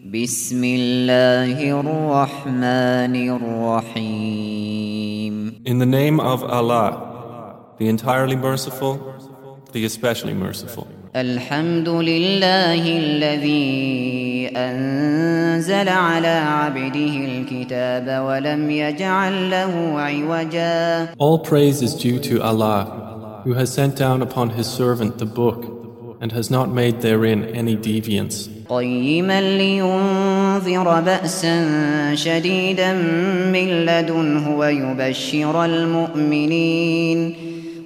بسم الله الرحمن الرحيم In the name of Allah, the entirely merciful, the especially merciful. الحمد لله الذي أنزل على عبده الكتاب ولم يجعل له عوجا All praise is due to Allah, who has sent down upon His servant the book and has not made therein any deviance. قيما لينذر بأسا شديدا من لدنه ويبشر المؤمنين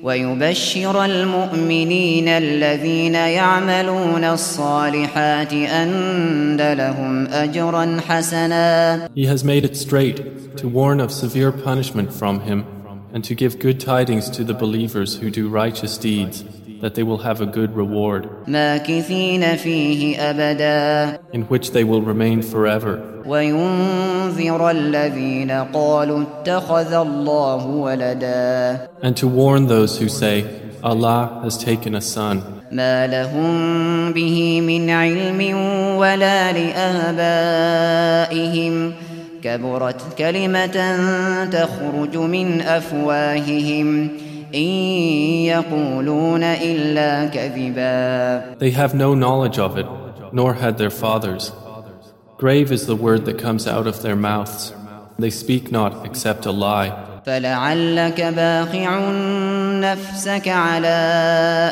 ويبشر المؤمنين الذين يعملون الصالحات أن لهم أجرا حسنا He has made it straight to warn of severe punishment from Him and to give good tidings to the believers who do righteous deeds that they will have a good reward ماكثين فيه أبدا in which they will remain forever وينذر الذين قالوا اتخذ الله ولدا and to warn those who say Allah has taken a son ما لهم به من علم ولا لآبائهم كبرت كلمة تخرج من أفواههم إن يقولون إلا كذبا They have no knowledge of it, nor had their fathers. Grave is the word that comes out of their mouths. They speak not except a lie. فلعلك باخع نفسك على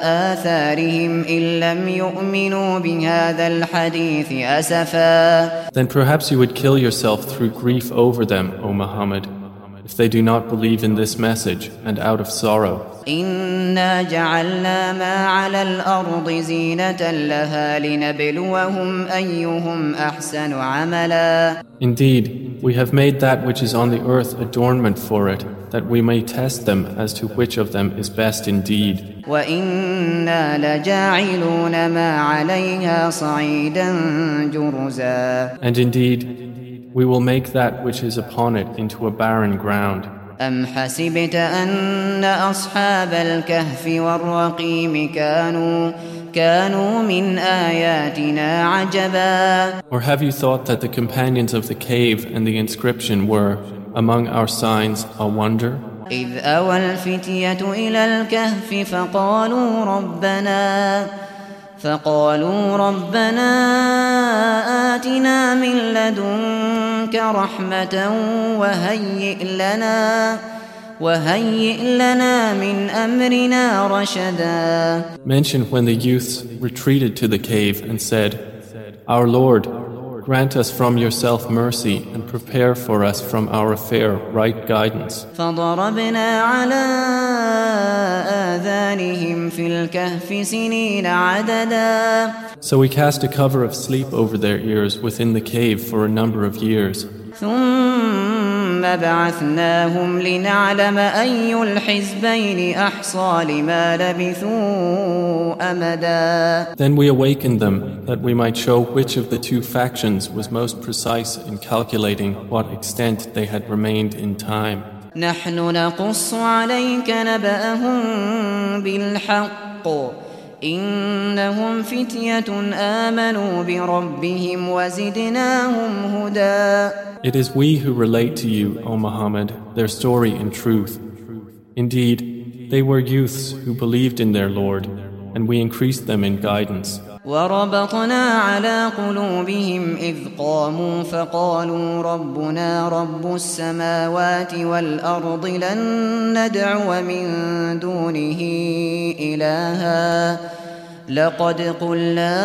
آثارهم إن لم يؤمنوا بهذا الحديث أسفا Then perhaps you would kill yourself through grief over them, O Muhammad, if they do not believe in this message and out of sorrow. إنا جعلنا ما على الأرض زينة لها لنبلوهم أيهم أحسن عملا Indeed, we have made that which is on the earth adornment for it, that we may test them as to which of them is best indeed. وإنا لجاعلون ما عليها صعيدا جرزا And indeed, we will make that which is upon it into a barren ground. أم حسبت أن أصحاب الكهف والرقيم كانوا كانوا من آياتنا عجبا Or have you thought that the companions of the cave and the inscription were, among our signs, a wonder? إذ أوى الفتية إلى الكهف فقالوا ربنا فقالوا ربنا آتنا من لدنك رحمة وهيئ لنا وهيئ لنا من أمرنا رشدا Mention when the youths retreated to the cave and said, Our Lord, grant us from yourself mercy and prepare for us from our affair right guidance. فضربنا على آذانهم في الكهف سنين عددا So we cast a cover of sleep over their ears within the cave for a number of years. ثم بعثناهم لنعلم أي الحزبين أحصى لما لبثوا أمدا Then we awakened them that we might show which of the two factions was most precise in calculating what extent they had remained in time. نحن نقص عليك نبأهم بالحق إنهم فتية آمنوا بربهم وزدناهم هدى It is we who relate to you, O Muhammad, their story in truth. Indeed, they were youths who believed in their Lord, and we increased them in guidance. وربطنا على قلوبهم إذ قاموا فقالوا ربنا رب السماوات والأرض لن ندعو من دونه إلها لقد قلنا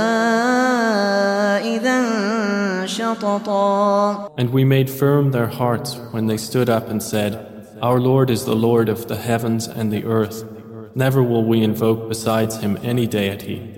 إذا شططا And we made firm their hearts when they stood up and said, Our Lord is the Lord of the heavens and the earth. Never will we invoke besides him any deity.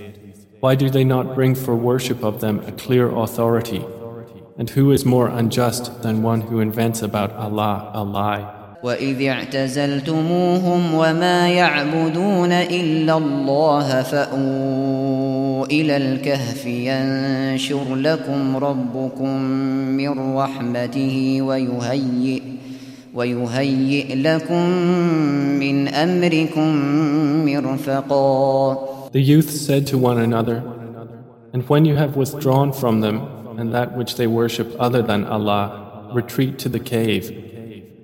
Why do they not bring for worship of them a clear authority? And who is more unjust than one who invents about Allah a lie? وإذ اعتزلتموهم وما يعبدون إلا الله فأووا إلى الكهف ينشر لكم ربكم من رحمته ويهيئ ويهيئ لكم من أمركم مرفقا The youth said to one another, And when you have withdrawn from them and that which they worship other than Allah, retreat to the cave.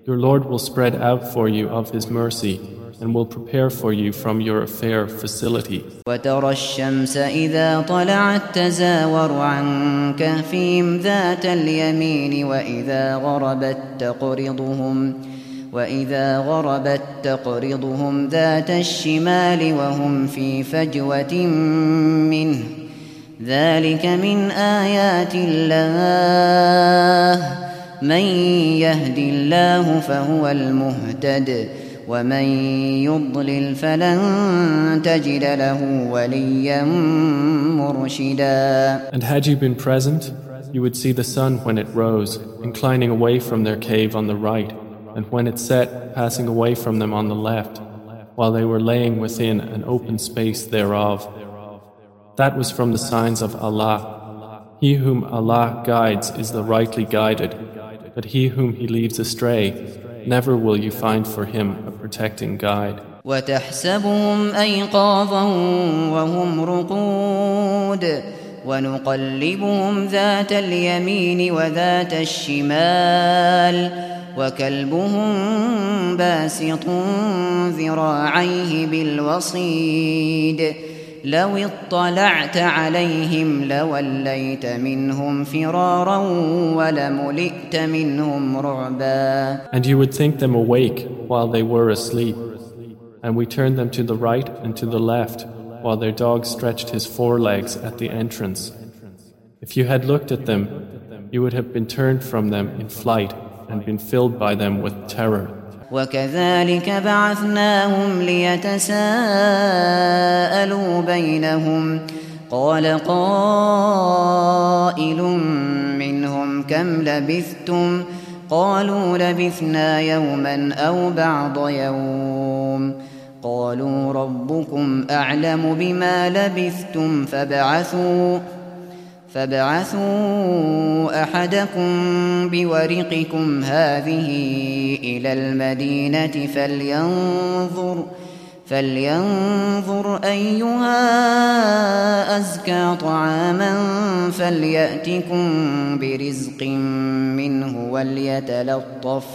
Your Lord will spread out for you of His mercy and will prepare for you from your affair facility. وترى الشمس إذا طلعت تزاور عن كهفهم ذات اليمين وإذا غربت تقرضهم وإذا غربت تقرضهم ذات الشمال وهم في فجوة منه. ذلك من آيات الله. من يهد الله فهو المهتد ومن يضلل فلن تجد له وليا مرشدا. And had you been present, you would see the sun when it rose, inclining away from their cave on the right, and when it set, passing away from them on the left, while they were laying within an open space thereof. That was from the signs of Allah. He whom Allah guides is the rightly guided, but he whom He leaves astray, never will you find for him a protecting guide. وتحسبهم أيقاظا وهم رقود ونقلبهم ذات اليمين وذات الشمال وكلبهم باسط ذراعيه بالوصيد لو اطلعت عليهم لوليت منهم فرارا ولملئت منهم رعبا And you would think them awake while they were asleep. And we turned them to the right and to the left while their dog stretched his forelegs at the entrance. If you had looked at them, you would have been turned from them in flight And been filled by them with terror. وكذلك بعثناهم ليتساءلوا بينهم. قال قائل منهم كم لبثتم؟ قالوا لبثنا يوما أو بعض يوم. قالوا ربكم أعلم بما لبثتم فابعثوا. فابعثوا أحدكم بورقكم هذه إلى المدينة فلينظر فلينظر أيها أزكى طعاما فليأتكم برزق منه وليتلطف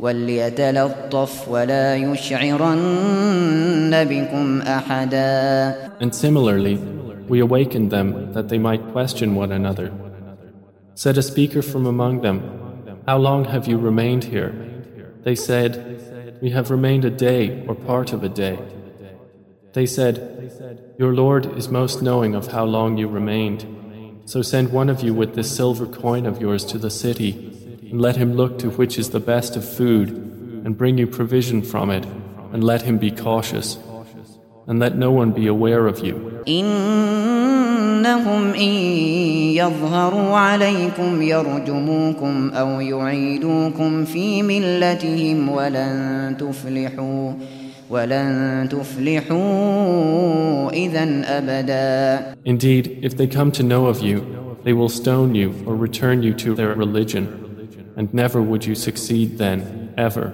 وليتلطف ولا يشعرن بكم أحدا. And similarly, we awakened them that they might question one another. Said a speaker from among them, How long have you remained here? They said, We have remained a day or part of a day. They said, Your Lord is most knowing of how long you remained. So send one of you with this silver coin of yours to the city, and let him look to which is the best of food, and bring you provision from it, and let him be cautious, and let no one be aware of you. إنهم إن يظهروا عليكم يرجموكم أو يعيدوكم في ملتهم ولن تفلحوا ولن تفلحوا إذا أبدا Indeed, if they come to know of you, they will stone you or return you to their religion, and never would you succeed then, ever.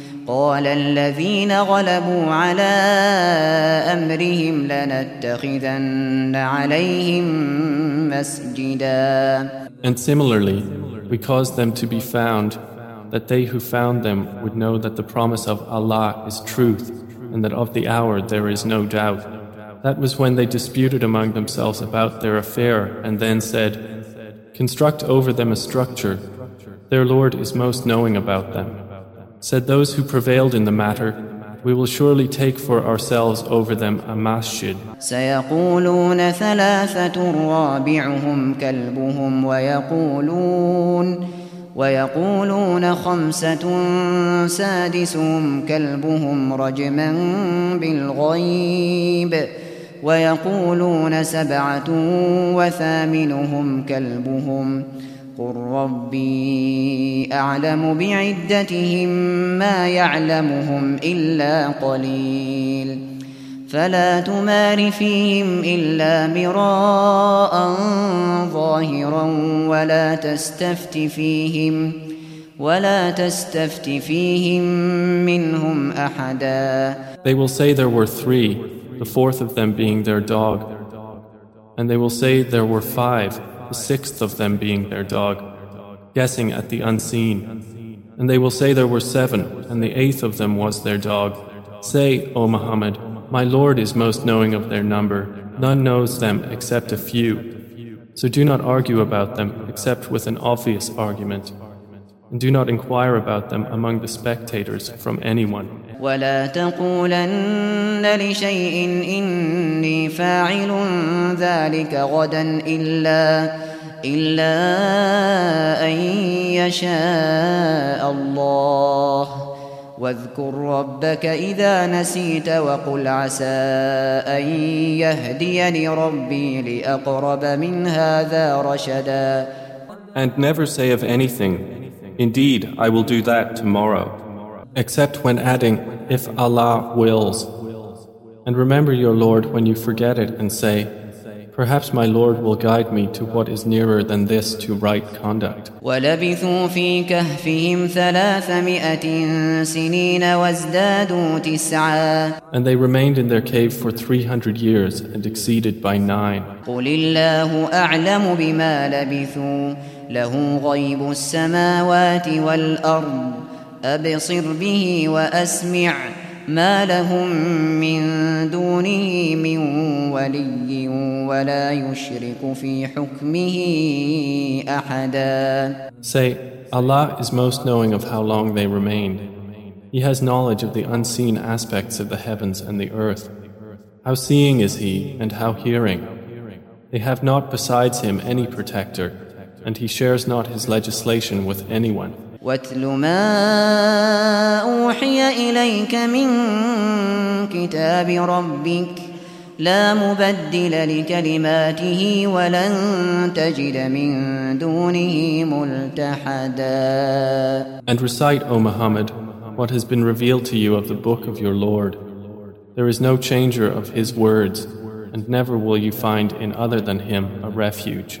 قال الذين غلبوا على أمرهم لنتخذن عليهم مسجدا And similarly, we caused them to be found, that they who found them would know that the promise of Allah is truth, and that of the hour there is no doubt. That was when they disputed among themselves about their affair, and then said, Construct over them a structure. Their Lord is most knowing about them. Said those who prevailed in the matter, we will surely take for ourselves over them a masjid. سيقولون ثلاثة رابعهم كلبهم ويقولون ويقولون خمسة سادسهم كلبهم رجما بالغيب ويقولون سبعة وثامنهم كلبهم قل ربي أعلم بعدتهم ما يعلمهم إلا قليل فلا تمار فيهم إلا مراء ظاهرا ولا تستفت فيهم ولا تستفت فيهم منهم أحدا They will say there were three, the fourth of them being their dog. And they will say there were five, the sixth of them being their dog, guessing at the unseen. And they will say there were seven, and the eighth of them was their dog. Say, O Muhammad, my Lord is most knowing of their number. None knows them except a few. So do not argue about them except with an obvious argument. And do not inquire about them among the spectators from anyone. ولا تقولن لشيء إني فاعل ذلك غدا إلا إلا أن يشاء الله. واذكر ربك إذا نسيت وقل عسى أن يهديني ربي لأقرب من هذا رشدا. And never say of anything, Indeed, I will do that tomorrow, except when adding, If Allah wills. And remember your Lord when you forget it and say, Perhaps my Lord will guide me to what is nearer than this to right conduct. ولبثوا في كهفهم ثلاثمائة سنين وازدادوا تسعا And they remained in their cave for 300 years and exceeded by nine. قل الله أعلم بما لبثوا له غيب السماوات والأرض أبصر به وأسمع ما لهم من دونه من ولي ولا يشرك في حكمه أحدا Say, Allah is most knowing of how long they remained. He has knowledge of the unseen aspects of the heavens and the earth. How seeing is He and how hearing. They have not besides Him any protector, and He shares not His legislation with anyone. واتل ما أوحي إليك من كتاب ربك لا مبدل لكلماته ولن تجد من دونه ملتحدا And recite, O Muhammad, what has been revealed to you of the book of your Lord. There is no changer of His words, and never will you find in other than Him a refuge.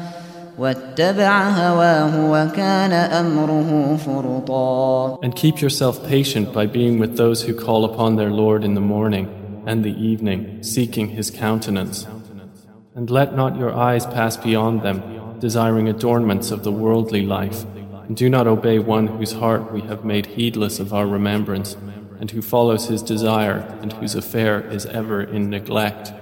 And keep yourself patient by being with those who call upon their Lord in the morning and the evening, seeking His countenance. And let not your eyes pass beyond them, desiring adornments of the worldly life. And do not obey one whose heart we have made heedless of our remembrance, and who follows his desire, and whose affair is ever in neglect.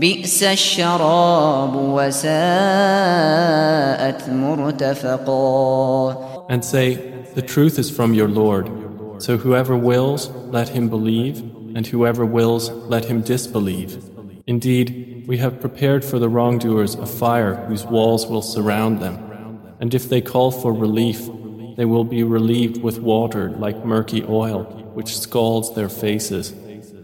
بئس الشراب وساءت مرتفقا And say, The truth is from your Lord. So whoever wills, let him believe, and whoever wills, let him disbelieve. Indeed, we have prepared for the wrongdoers a fire whose walls will surround them. And if they call for relief, they will be relieved with water like murky oil, which scalds their faces.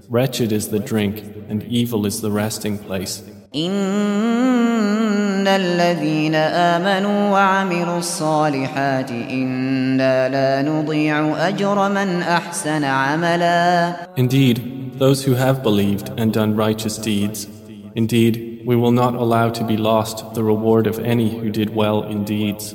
Wretched is the drink, and evil is the resting place. إن الذين آمنوا وعملوا الصالحات إنا لا نضيع أجر من أحسن عملا Indeed, those who have believed and done righteous deeds, indeed, we will not allow to be lost the reward of any who did well in deeds.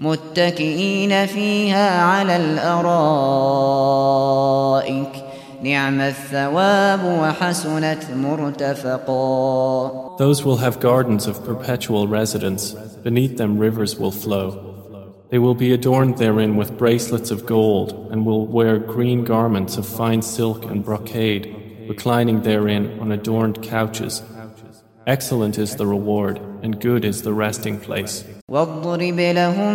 متكئين فيها على الأرائك نعم الثواب وحسنت مرتفقا Those will have gardens of perpetual residence, beneath them rivers will flow. They will be adorned therein with bracelets of gold, and will wear green garments of fine silk and brocade, reclining therein on adorned couches. Excellent is the reward, and good is the resting place. واضرب لهم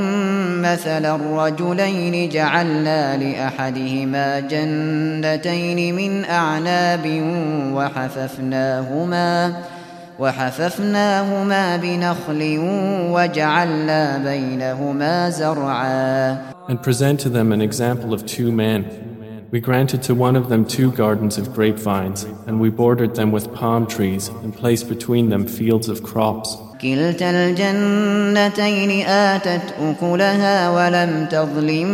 مثل الرجلين جعلنا لأحدهما جنتين من أعناب وحففناهما وحففناهما بنخل وجعلنا بينهما زرعا And present to them an example of two men. We granted to one of them two gardens of grapevines, and we bordered them with palm trees, and placed between them fields of crops. كلتا الجنتين آتت أكلها ولم تظلم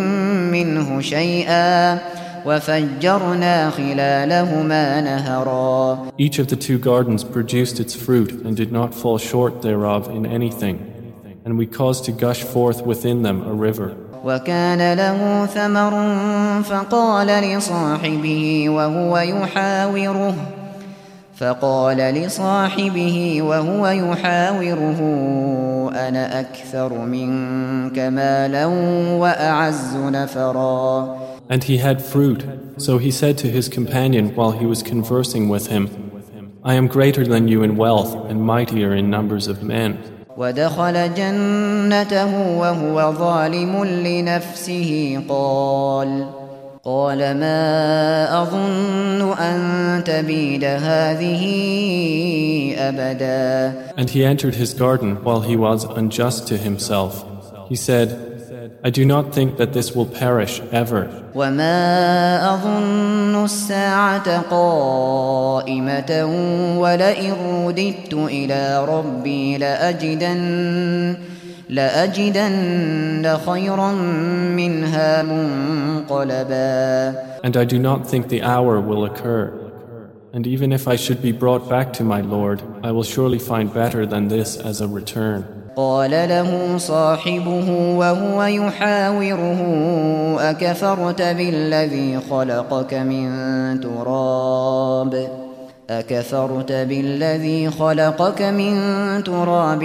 منه شيئا وفجرنا خلالهما نهرا Each of the two gardens produced its fruit and did not fall short thereof in anything, and we caused to gush forth within them a river. وكان له ثمر فقال لصاحبه وهو يحاوره فقال لصاحبه وهو يحاوره أنا أكثر منك مالا وأعز نفرا And he had fruit, so he said to his companion while he was conversing with him, I am greater than you in wealth and mightier in numbers of men. ودخل جنته وهو ظالم لنفسه قال قال ما أظن أن تبيد هذه أبدا And he entered his garden while he was unjust to himself. He said, I do not think that this will perish ever. وما أظن الساعة قائمة ولئن رددت إلى ربي لأجدن لأجدن خيرا منها منقلبا And I do not think the hour will occur. And even if I should be brought back to my Lord, I will surely find better than this as a return. قال له صاحبه وهو يحاوره أكفرت بالذي خلقك من تراب أكفرت بالذي خلقك من تراب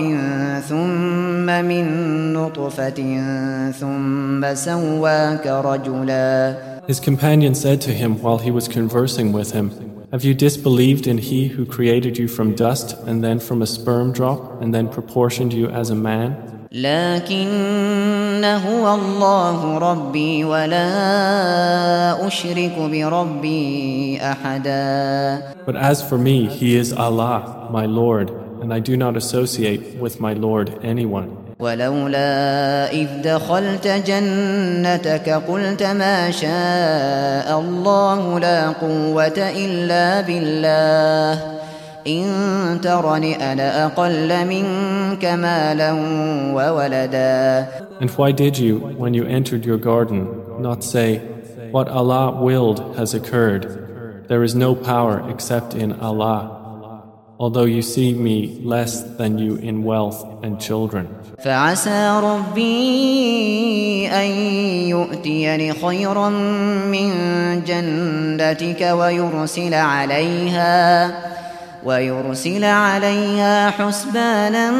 ثم من نطفة ثم سواك رجلا His companion said to him while he was conversing with him, Have you disbelieved in He who created you from dust and then from a sperm drop and then proportioned you as a man? لكن هو الله ربي ولا أشرك بربي أحدا But as for me, He is Allah, my Lord, and I do not associate with my Lord anyone. ولولا إذ دخلت جنتك قلت ما شاء الله لا قوة إلا بالله إن ترني أنا أقل منك مالا وولدا And why did you, when you entered your garden, not say, What Allah willed has occurred? There is no power except in Allah, although you see me less than you in wealth and children. فعسى ربي أن يؤتيني خيرا من جنتك ويرسل عليها ويرسل عليها حسبانا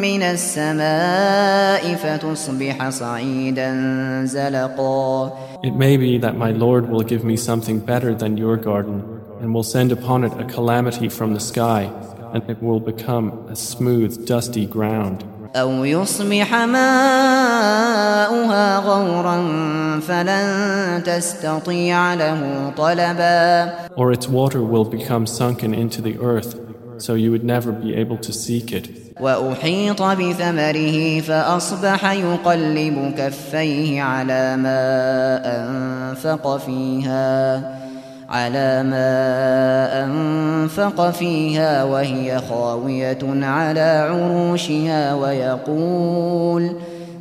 من السماء فتصبح صعيدا زلقا It may be that my Lord will give me something better than your garden, and will send upon it a calamity from the sky, and it will become a smooth, dusty ground. أو يصبح ماؤها غورا فلن تستطيع له طلبا Or its water will become sunken into the earth, so you would never be able to seek it. وأحيط بثمره فأصبح يقلب كفيه على ما أنفق فيها على ما أنفق فيها وهي خاوية على عروشها ويقول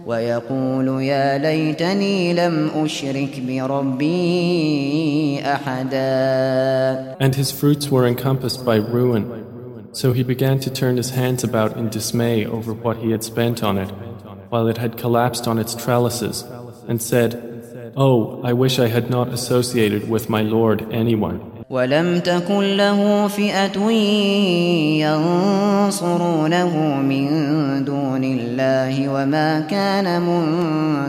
ويقول يا ليتني لم أشرك بربي أحدا And his fruits were encompassed by ruin. So he began to turn his hands about in dismay over what he had spent on it, while it had collapsed on its trellises, and said, Oh, I wish I had not associated with my Lord anyone. ولم تكن له فئة ينصرونه من دون الله وما كان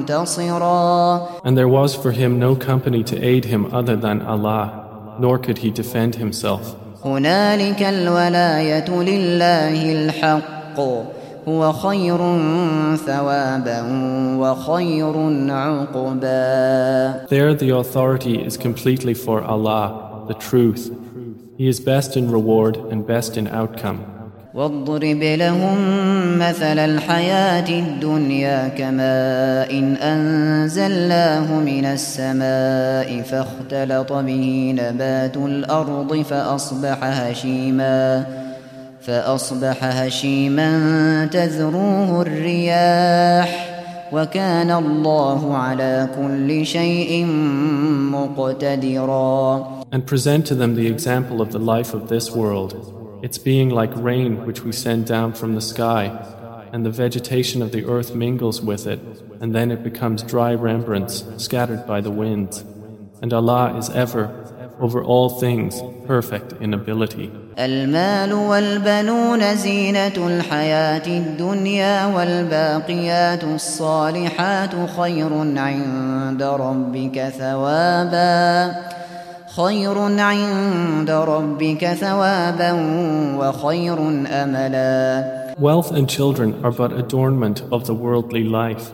منتصرا And there was for him no company to aid him other than Allah, nor could he defend himself. هنالك الولاية لله الحق هو خير ثوابا وخير عقبا There the authority is completely for Allah, the truth. He is best in reward and best in outcome. واضرب لهم مثل الحياة الدنيا كماء إن أنزلناه من السماء فاختلط به نبات الأرض فأصبح هشيما فأصبح هشيما تذروه الرياح وكان الله على كل شيء مقتدرا And present to them the example of the life of this world, its being like rain which we send down from the sky, and the vegetation of the earth mingles with it, and then it becomes dry rembrance scattered by the winds. And Allah is ever, over all things, perfect in ability. المال والبنون زينة الحياة الدنيا والباقيات الصالحات خير عند ربك ثوابا خير عند ربك ثوابا وخير أملا Wealth and children are but adornment of the worldly life.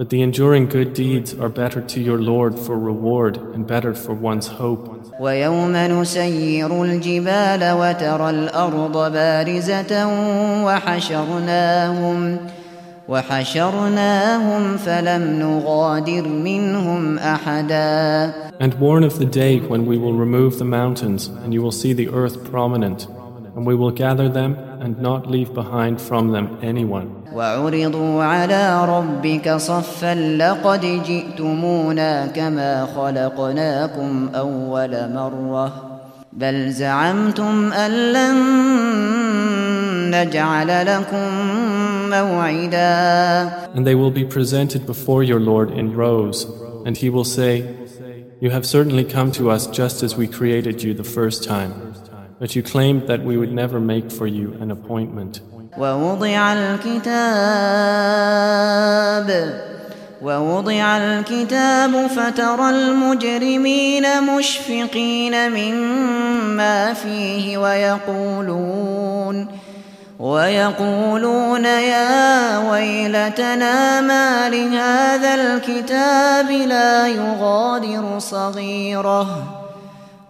But the enduring good deeds are better to your Lord for reward and better for one's hope. ويوم نسير الجبال وترى الأرض بارزة وحشرناهم وحشرناهم فلم نغادر منهم أحدا And warn of the day when we will remove the mountains and you will see the earth prominent, and we will gather them and not leave behind from them anyone. وعرضوا على ربك صفا لقد جئتمونا كما خلقناكم أول مرة بل زعمتم أن لن نجعل لكم موعدا And they will be presented before your Lord in rows, and he will say, You have certainly come to us just as we created you the first time, But you claimed that we would never make for you an appointment. ووضع الكتاب ووضع الكتاب فترى المجرمين مشفقين مما فيه ويقولون ويقولون يا ويلتنا ما لهذا الكتاب لا يغادر صغيرة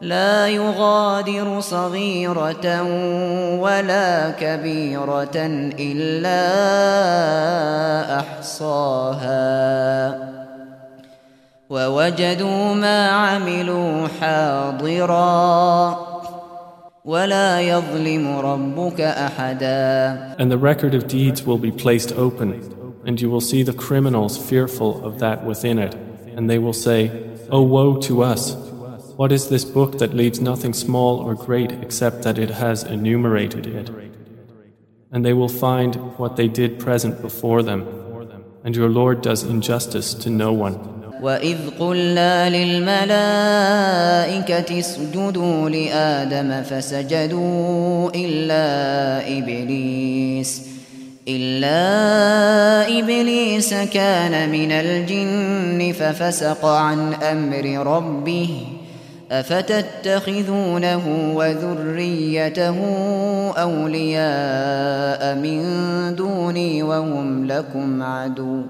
لا يغادر صغيرة ولا كبيرة إلا أحصاها ووجدوا ما عملوا حاضرا ولا يظلم ربك أحدا And the record of deeds will be placed open, and you will see the criminals fearful of that within it, and they will say, Oh woe to us! What is this book that leaves nothing small or great except that it has enumerated it? And they will find what they did present before them, and your Lord does injustice to no one. وإذ قلنا للملائكة اسجدوا لآدم فسجدوا إلا إبليس إلا إبليس كان من الجن ففسق عن أمر ربه أفتتخذونه وذريته أولياء من دوني وهم لكم عدو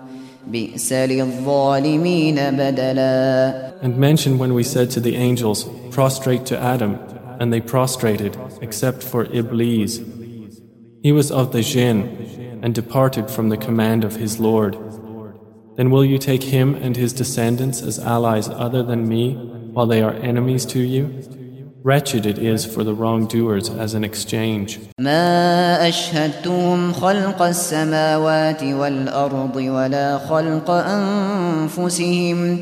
بئس للظالمين بدلا And mention when we said to the angels, Prostrate to Adam, and they prostrated, except for Iblis. He was of the jinn, and departed from the command of his Lord. Then will you take him and his descendants as allies other than me, while they are enemies to you? Wretched it is for the wrongdoers as an exchange. ما أشهدتهم خلق السماوات والأرض ولا خلق أنفسهم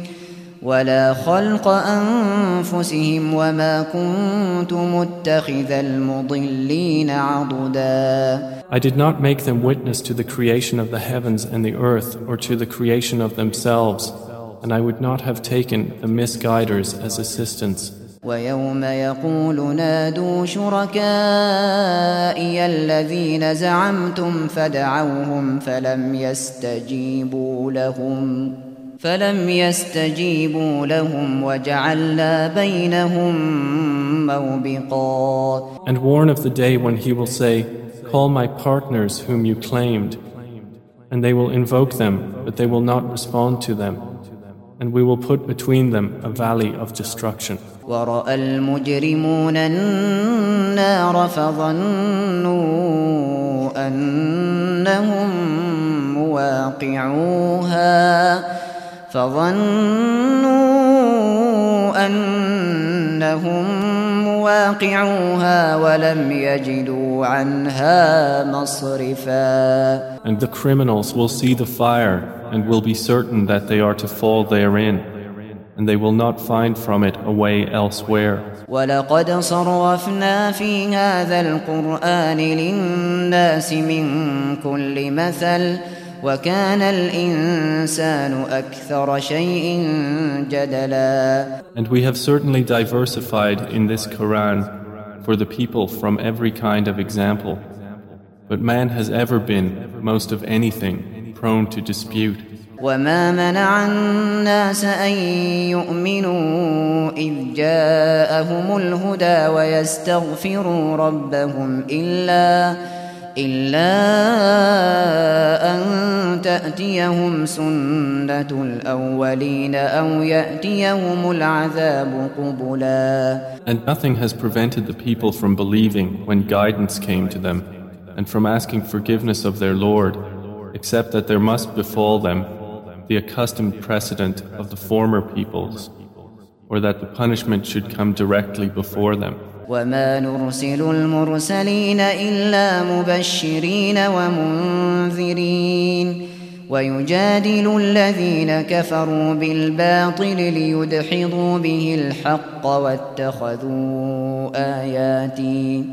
ولا خلق أنفسهم وما كنت متخذ المضلين عضدا I did not make them witness to the creation of the heavens and the earth or to the creation of themselves, and I would not have taken the misguiders as assistants. ويوم يقول نادوا شركائي الذين زعمتم فدعوهم فلم يستجيبوا لهم فلم يستجيبوا لهم وجعلنا بينهم موبقا And warn of the day when he will say, Call my partners whom you claimed. And they will invoke them, but they will not respond to them. And we will put between them a valley of destruction. ورأى المجرمون النار فظنوا أنهم مواقعوها فظنوا أنهم مواقعوها ولم يجدوا عنها مصرفا And the criminals will see the fire and will be certain that they are to fall therein. And they will not find from it a way elsewhere. ولقد صرفنا في هذا القرآن للناس من كل مثل وكان الإنسان أكثر شيء جدلا And we have certainly diversified in this Quran for the people from every kind of example. But man has ever been, most of anything, prone to dispute. وما منع الناس أن يؤمنوا إذ جاءهم الهدى ويستغفروا ربهم إلا إلا أن تأتيهم سنة الأولين أو يأتيهم العذاب قبلا And nothing has prevented the people from believing when guidance came to them, and from asking forgiveness of their Lord, except that there must befall them the accustomed precedent of the former peoples, or that the punishment should come directly before them. وما نرسل المرسلين إلا مبشرين ومنذرين ويجادل الذين كفروا بالباطل ليدحضوا به الحق واتخذوا آياتي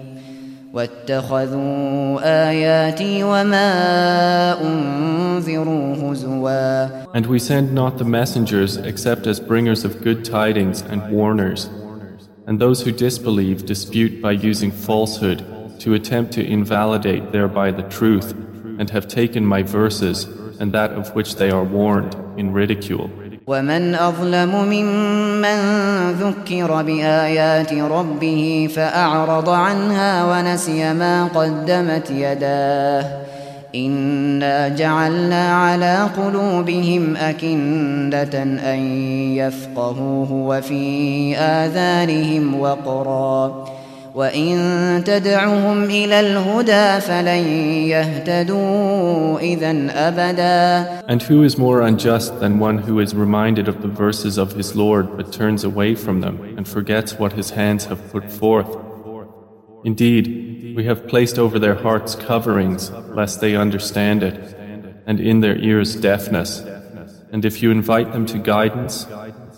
واتخذوا آياتي وما أنذروا هزوا And we send not the messengers except as bringers of good tidings and warners. And those who disbelieve dispute by using falsehood to attempt to invalidate thereby the truth, and have taken my verses and that of which they are warned in ridicule. ومن أظلم ممن ذكر بآيات ربه فأعرض عنها ونسي ما قدمت يداه إنا جعلنا على قلوبهم أكنة أن يفقهوه وفي آذانهم وقرا وإن تدعهم إلى الهدى فلن يهتدوا إذا أبدا And who is more unjust than one who is reminded of the verses of his Lord but turns away from them and forgets what his hands have put forth? Indeed, we have placed over their hearts coverings lest they understand it, and in their ears deafness. And if you invite them to guidance,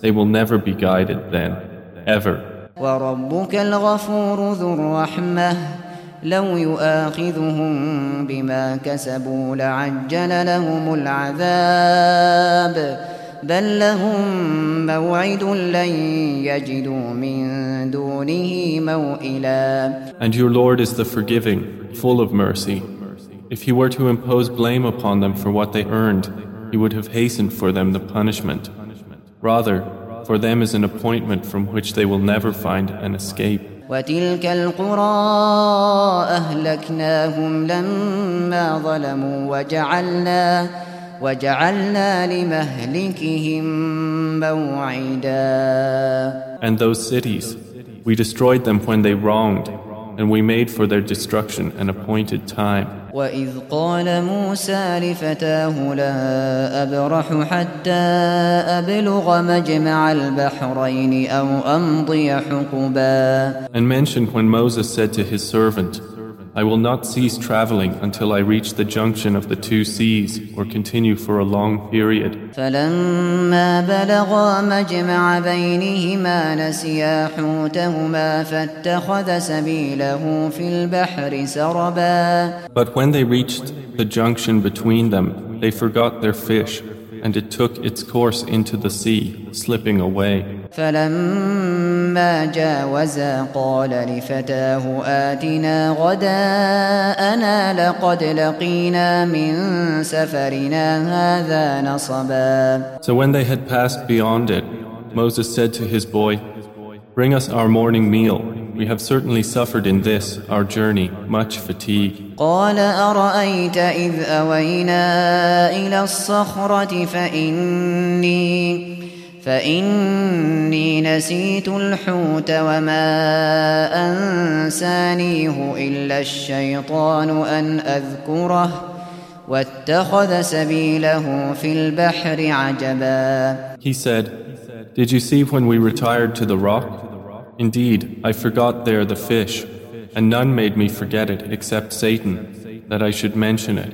they will never be guided then, ever. وربك الغفور ذو الرحمة لو يؤاخذهم بما كسبوا لعجل لهم العذاب بل لهم موعد لن يجدوا من دونه موئلا And your Lord is the forgiving, full of mercy. If he were to impose blame upon them for what they earned, he would have hastened for them the punishment. Rather, for them is an appointment from which they will never find an escape. وتلك القرى أهلكناهم لما ظلموا وجعلنا وجعلنا لمهلكهم موعدا And those cities, we destroyed them when they wronged, and we made for their destruction an appointed time. وإذ قال موسى لفتاه لا أبرح حتى أبلغ مجمع البحرين أو أمضي حقبا And mentioned when Moses said to his servant, I will not cease traveling until I reach the junction of the two seas or continue for a long period. فلما بلغا مجمع بينهما نسيا حوتهما فاتخذ سبيله في البحر سربا But when they reached the junction between them, they forgot their fish, and it took its course into the sea, slipping away. فلما جاوزا قال لفتاه آتنا غداءنا لقد لقينا من سفرنا هذا نصبا So when they had passed beyond it, Moses said to his boy, Bring us our morning meal. We have certainly suffered in this, our journey, much fatigue. قال أرأيت إذ أوينا إلى الصخرة فإني فإني نسيت الحوت وما أنسانيه إلا الشيطان أن أذكره واتخذ سبيله في البحر عجبا He said, Did you see when we retired to the rock? Indeed, I forgot there the fish, and none made me forget it except Satan, that I should mention it.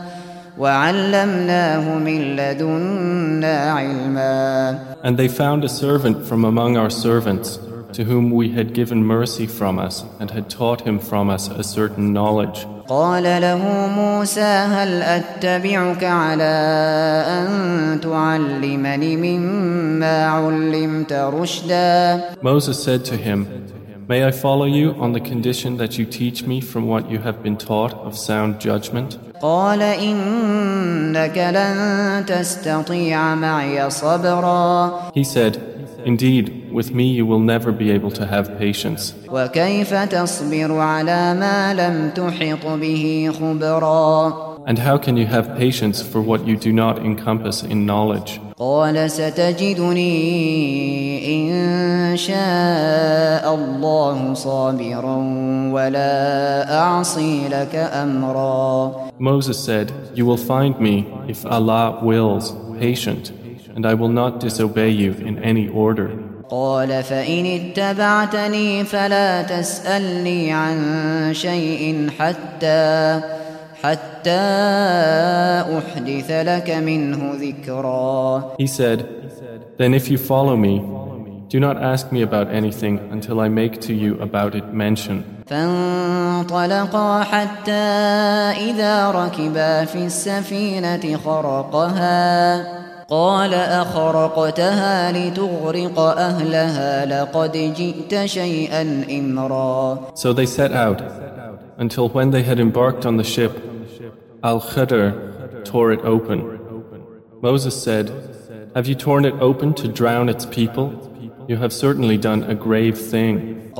And they found a servant from among our servants, to whom we had given mercy from us, and had taught him from us a certain knowledge. قال له موسى هل أتبعك على أن تعلمني مما علمت رشدا Moses said to him, May I follow you on the condition that you teach me from what you have been taught of sound judgment? قال إنك لن تستطيع معي صبرا He said, Indeed, with me you will never be able to have patience. وكيف تصبر على ما لم تحط به خبرا And how can you have patience for what you do not encompass in knowledge? قال ستجدني إن شاء الله صابرا ولا أعصي لك أمرا Moses said, You will find me, if Allah wills, patient, and I will not disobey you in any order. قال فإن اتبعتني فلا تسألني عن شيء حتى حتى أحدث لك منه ذكرا He said, Then if you follow me, do not ask me about anything until I make to you about it mention. فانطلقا حتى إذا ركبا في السفينة خرقها قال أخرقتها لتغرق أهلها لقد جئت شيئا إمرا So they set out, until when they had embarked on the ship, Al Khadr tore it open. Moses said, Have you torn it open to drown its people? You have certainly done a grave thing.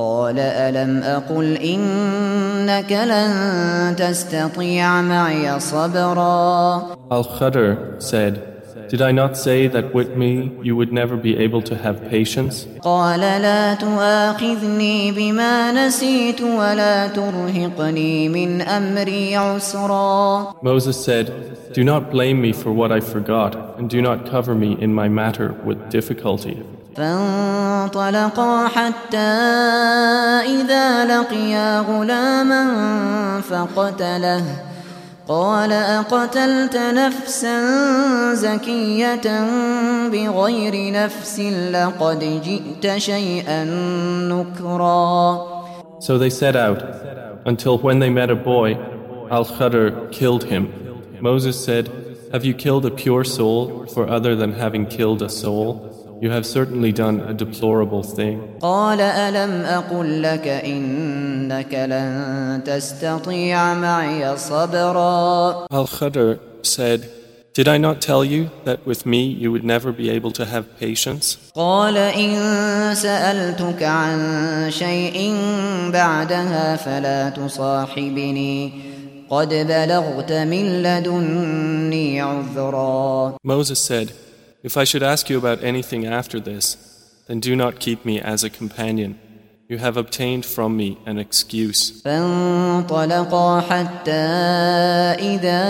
Al Khadr said, Did I not say that with me you would never be able to have patience? قال لا تؤاخذني بما نسيت ولا ترهقني من أمري عسرا Moses said, Do not blame me for what I forgot, and do not cover me in my matter with difficulty. فانطلقا حتى إذا لقيا غلاما فقتله قال أقتلت نفسا زكية بغير نفس لقد جئت شيئا نكرا So they set out, until when they met a boy, Al-Khadr killed him. Moses said, Have you killed a pure soul for other than having killed a soul? You have certainly done a deplorable thing. قال ألم أقل لك إنك لن تستطيع معي صبرا Al-Khadr said, Did I not tell you that with me you would never be able to have patience? قال إن سألتك عن شيء بعدها فلا تصاحبني قد بلغت من لدني عذرا Moses said, If I should ask you about anything after this, then do not keep me as a companion. You have obtained from me an excuse. فانطلقا حتى إذا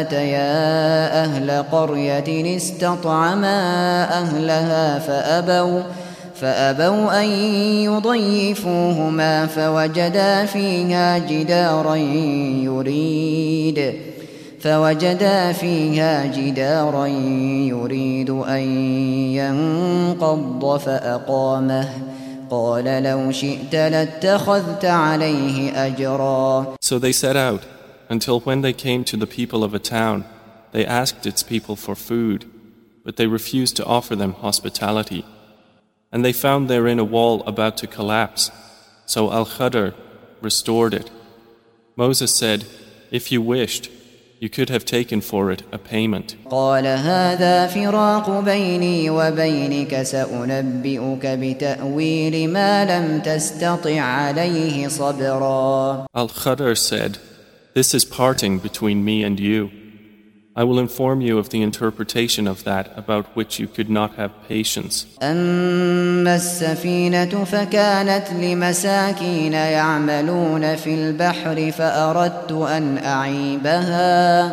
أتيا أهل قرية استطعما أهلها فأبوا فأبوا أن يضيفوهما فوجدا فيها جدارا يريد فوجدا فيها جدارا يريد أن ينقض فأقامه قال لو شئت لاتخذت عليه أجرا So they set out, until when they came to the people of a town, they asked its people for food, but they refused to offer them hospitality. And they found therein a wall about to collapse, so Al Khadr restored it. Moses said, If you wished, you could have taken for it a payment. قال هذا فراق بيني وبينك سأنبئك بتأويل ما لم تستطع عليه صبرا Al Khadr said, This is parting between me and you. I will inform you of the interpretation of that about which you could not have patience. أما السفينة فكانت لمساكين يعملون في البحر فأردت أن أعيبها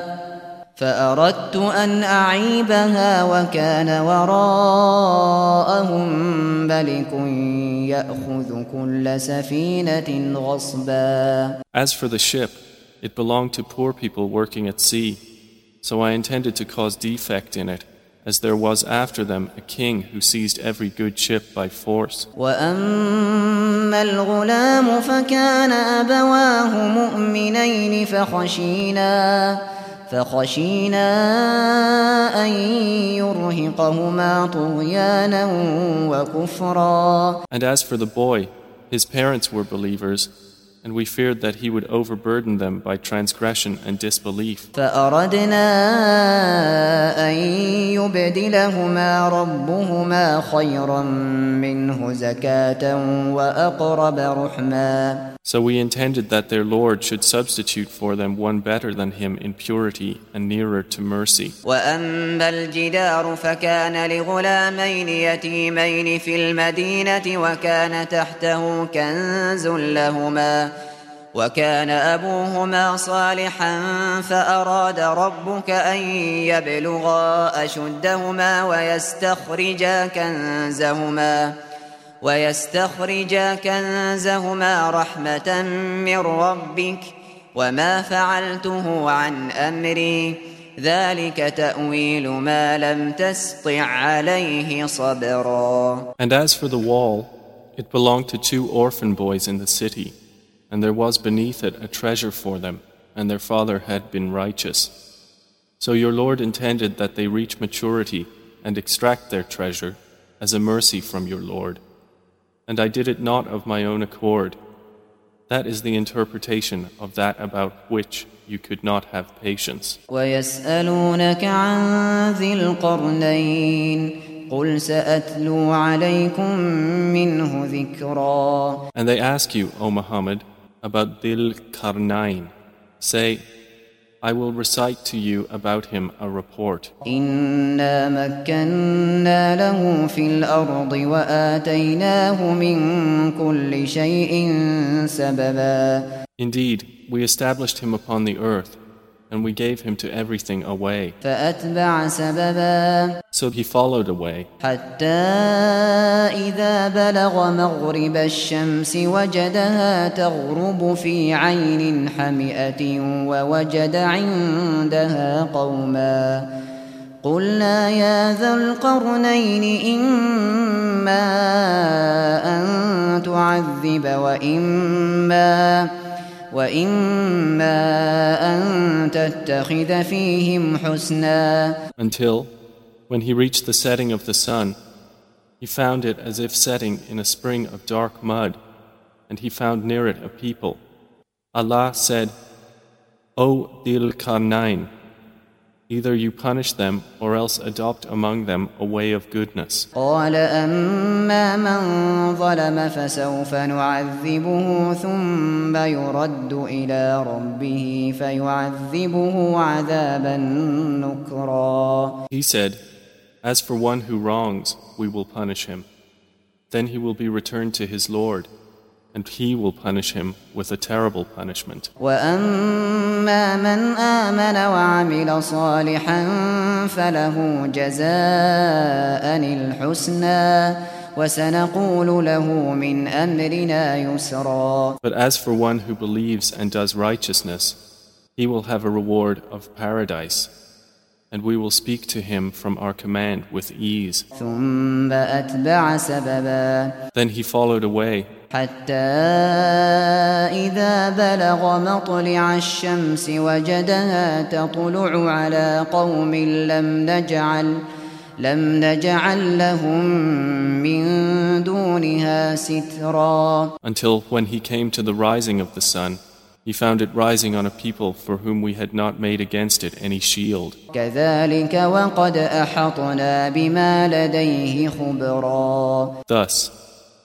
فأردت أن أعيبها وكان وراءهم ملك يأخذ كل سفينة غصبا As for the ship, it belonged to poor people working at sea, so I intended to cause defect in it, as there was after them a king who seized every good ship by force. وأما الغلام فكان أبواه مؤمنين فخشينا فخشينا أن يرهقهما طغيانا وكفرا And as for the boy, his parents were believers, and we feared that he would overburden them by transgression and disbelief. فأردنا أن يبدلهما ربهما خيرا منه زكاة وأقرب رحما So we intended that their Lord should substitute for them one better than him in purity and nearer to mercy. وأما الجدار فكان لغلامين يتيمين في المدينة وكان تحته كنز لهما وكان أبوهما صالحا فأراد ربك أن يبلغا أشدهما ويستخرجا كنزهما ويستخرجا كنزهما رحمة من ربك وما فعلته عن أمري. ذلك تأويل ما لم تسطع عليه صبرا. And as for the wall, it belonged to two orphan boys in the city, and there was beneath it a treasure for them, and their father had been righteous. So your Lord intended that they reach maturity and extract their treasure as a mercy from your Lord. And I did it not of my own accord. That is the interpretation of that about which you could not have patience. And they ask you, O Muhammad, about Dil Karnain. Say, I will recite to you about him a report. إنا مكنا له في الأرض وآتيناه من كل شيء سببا Indeed, we established him upon the earth, and we gave him to everything a way. فأتبع سببا So he followed a way حتى إذا بلغ مغرب الشمس وجدها تغرب في عين حمئة ووجد عندها قوما قلنا يا ذا القرنين إما أن تعذب وإما وإما أن تتخذ فيهم حسنا until, when he reached the setting of the sun, he found it as if setting in a spring of dark mud, and he found near it a people. Allah said, O Dil Karnain, Either you punish them or else adopt among them a way of goodness. قال أما من ظلم فسوف نعذبه ثم يرد إلى ربه فيعذبه عذابا نكرا He said, As for one who wrongs, we will punish him. Then he will be returned to his Lord, and he will punish him with a terrible punishment. وأما من آمن وعمل صالحا فله جزاء الحسنى وسنقول له من أمرنا يسرا But as for one who believes and does righteousness, he will have a reward of paradise, and we will speak to him from our command with ease. ثم أتبع سببا Then he followed away حتى إذا بلغ مطلع الشمس وجدها تطلع على قوم لم نجعل لم نجعل لهم من دونها سترا until when he came to the rising of the sun, he found it rising on a people for whom we had not made against it any shield. كذلك وقد أحطنا بما لديه خبرا Thus,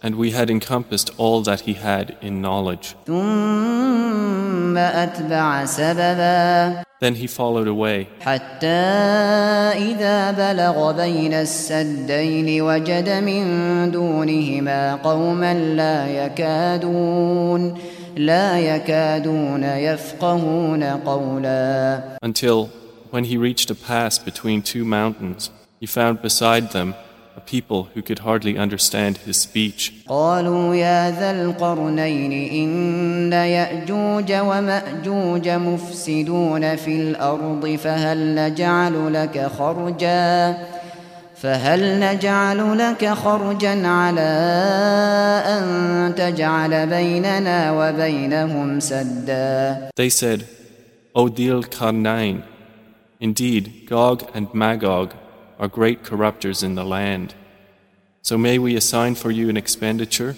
and we had encompassed all that he had in knowledge. ثم أتبع سببا Then he followed away حتى إذا بلغ بين السدين وجد من دونهما قوما لا يكادون لا يكادون يفقهون قولا until, when he reached a pass between two mountains, he found beside them a people who could hardly understand his speech. قالوا يا ذا القرنين إن يأجوج ومأجوج مفسدون في الأرض فهل نجعل لك خرجا فهل نجعل لك خرجا على أن تجعل بيننا وبينهم سدا They said, O Dil Karnain, indeed Gog and Magog are great corrupters in the land. So may we assign for you an expenditure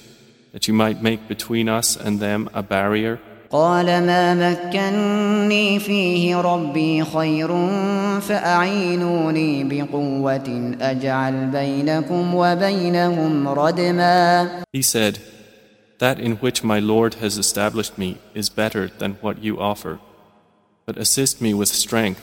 that you might make between us and them a barrier? قال ما مكني فيه ربي خير فأعينوني بقوة أجعل بينكم وبينهم ردما He said, That in which my Lord has established me is better than what you offer. But assist me with strength.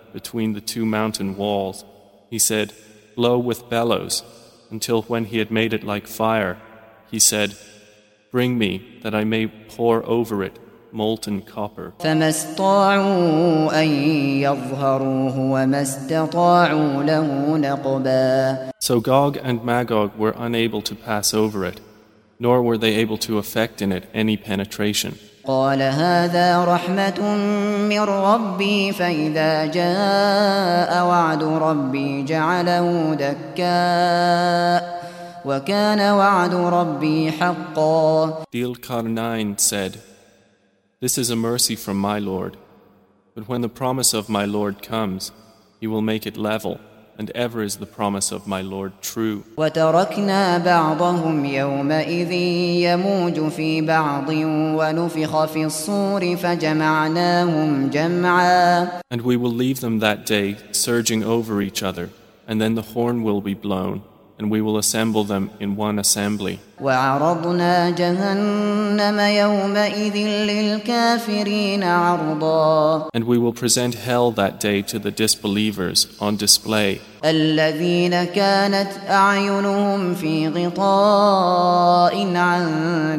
between the two mountain walls, he said, Blow with bellows, until when he had made it like fire, he said, Bring me that I may pour over it molten copper. So Gog and Magog were unable to pass over it, nor were they able to effect in it any penetration. قال هذا رحمة من ربي فإذا جاء وعد ربي جعله دكاء وكان وعد ربي حقا Dil Karnain said, This is a mercy from my Lord, but when the promise of my Lord comes, he will make it level, and ever is the promise of my Lord true. وتركنا بعضهم يومئذ يموج في بعض ونفخ في الصور فجمعناهم جمعا And we will leave them that day surging over each other, and then the horn will be blown, and we will assemble them in one assembly. وعرضنا جهنم يومئذ للكافرين عرضا And we will present hell that day to the disbelievers on display. الذين كانت أعينهم في غطاء عن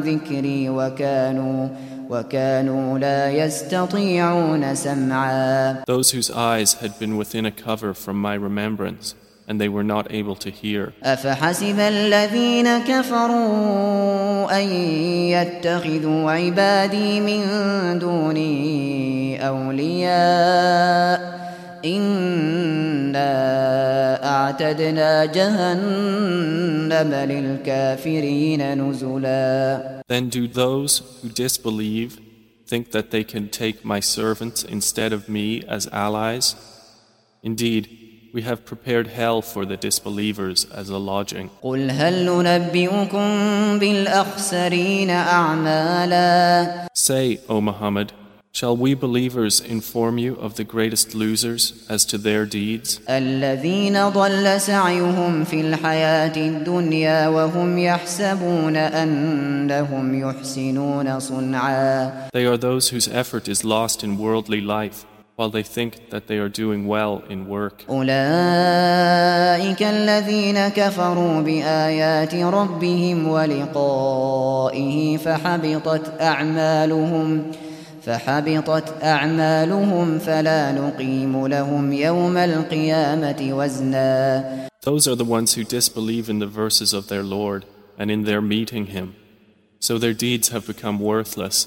ذكري وكانوا وكانوا لا يستطيعون سمعا Those whose eyes had been within a cover from my remembrance, and they were not able to hear. أفحسب الذين كفروا أن يتخذوا عبادي من دوني أولياء إنا أعتدنا جهنم للكافرين نزلا Then do those who disbelieve think that they can take my servants instead of me as allies? Indeed, we have prepared hell for the disbelievers as a lodging. Say, O Muhammad, Shall we believers inform you of the greatest losers as to their deeds? They are those whose effort is lost in worldly life while they think that they are doing well in work. أولئك الذين كفروا بآيات ربهم ولقائه فحبطت أعمالهم فحبطت أعمالهم فلا نقيم لهم يوم القيامة وزنا Those are the ones who disbelieve in the verses of their Lord and in their meeting Him. So their deeds have become worthless,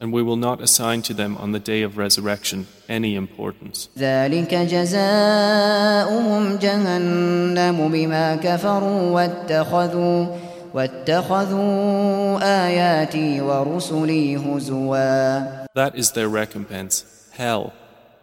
and we will not assign to them on the day of resurrection any importance. That is their recompense, hell,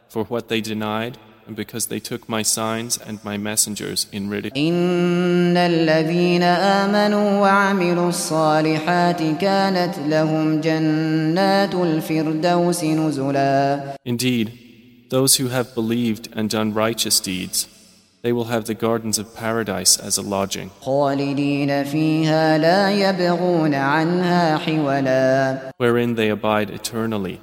for what they denied and because they took my signs and my messengers in ridicule. إن الذين آمنوا وعملوا الصالحات كانت لهم جنات الفردوس نزلا Indeed, those who have believed and done righteous deeds, they will have the gardens of paradise as a lodging. خالدين فيها لا يبغون عنها حولا wherein they abide eternally.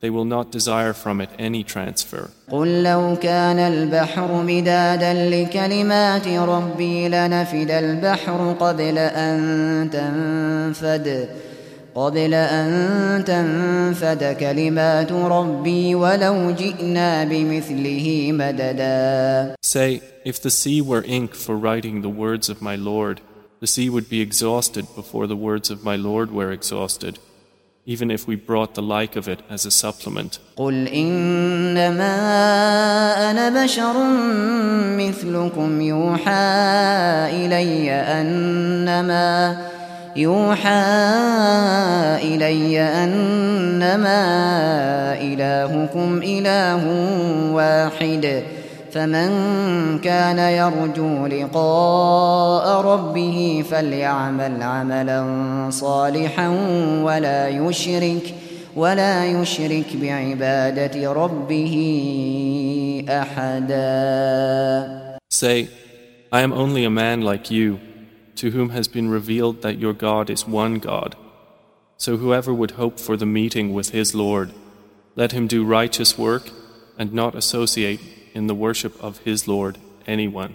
They will not desire from it any transfer. قل لو كان البحر مدادا لكلمات ربي لنفد البحر قبل أن تنفد قبل أن تنفد كلمات ربي ولو جئنا بمثله مددا Say, if the sea were ink for writing the words of my Lord, the sea would be exhausted before the words of my Lord were exhausted, even if we brought the like of it as a supplement. قل إنما أنا بشر مثلكم يوحى إلي أنما يوحى إلي أنما إلهكم إله واحد فمن كان يرجو لقاء ربه فليعمل عملا صالحا ولا يشرك ولا يشرك بعبادة ربه أحدا Say, I am only a man like you, to whom has been revealed that your God is one God. So whoever would hope for the meeting with his Lord, let him do righteous work and not associate in the worship of his Lord anyone.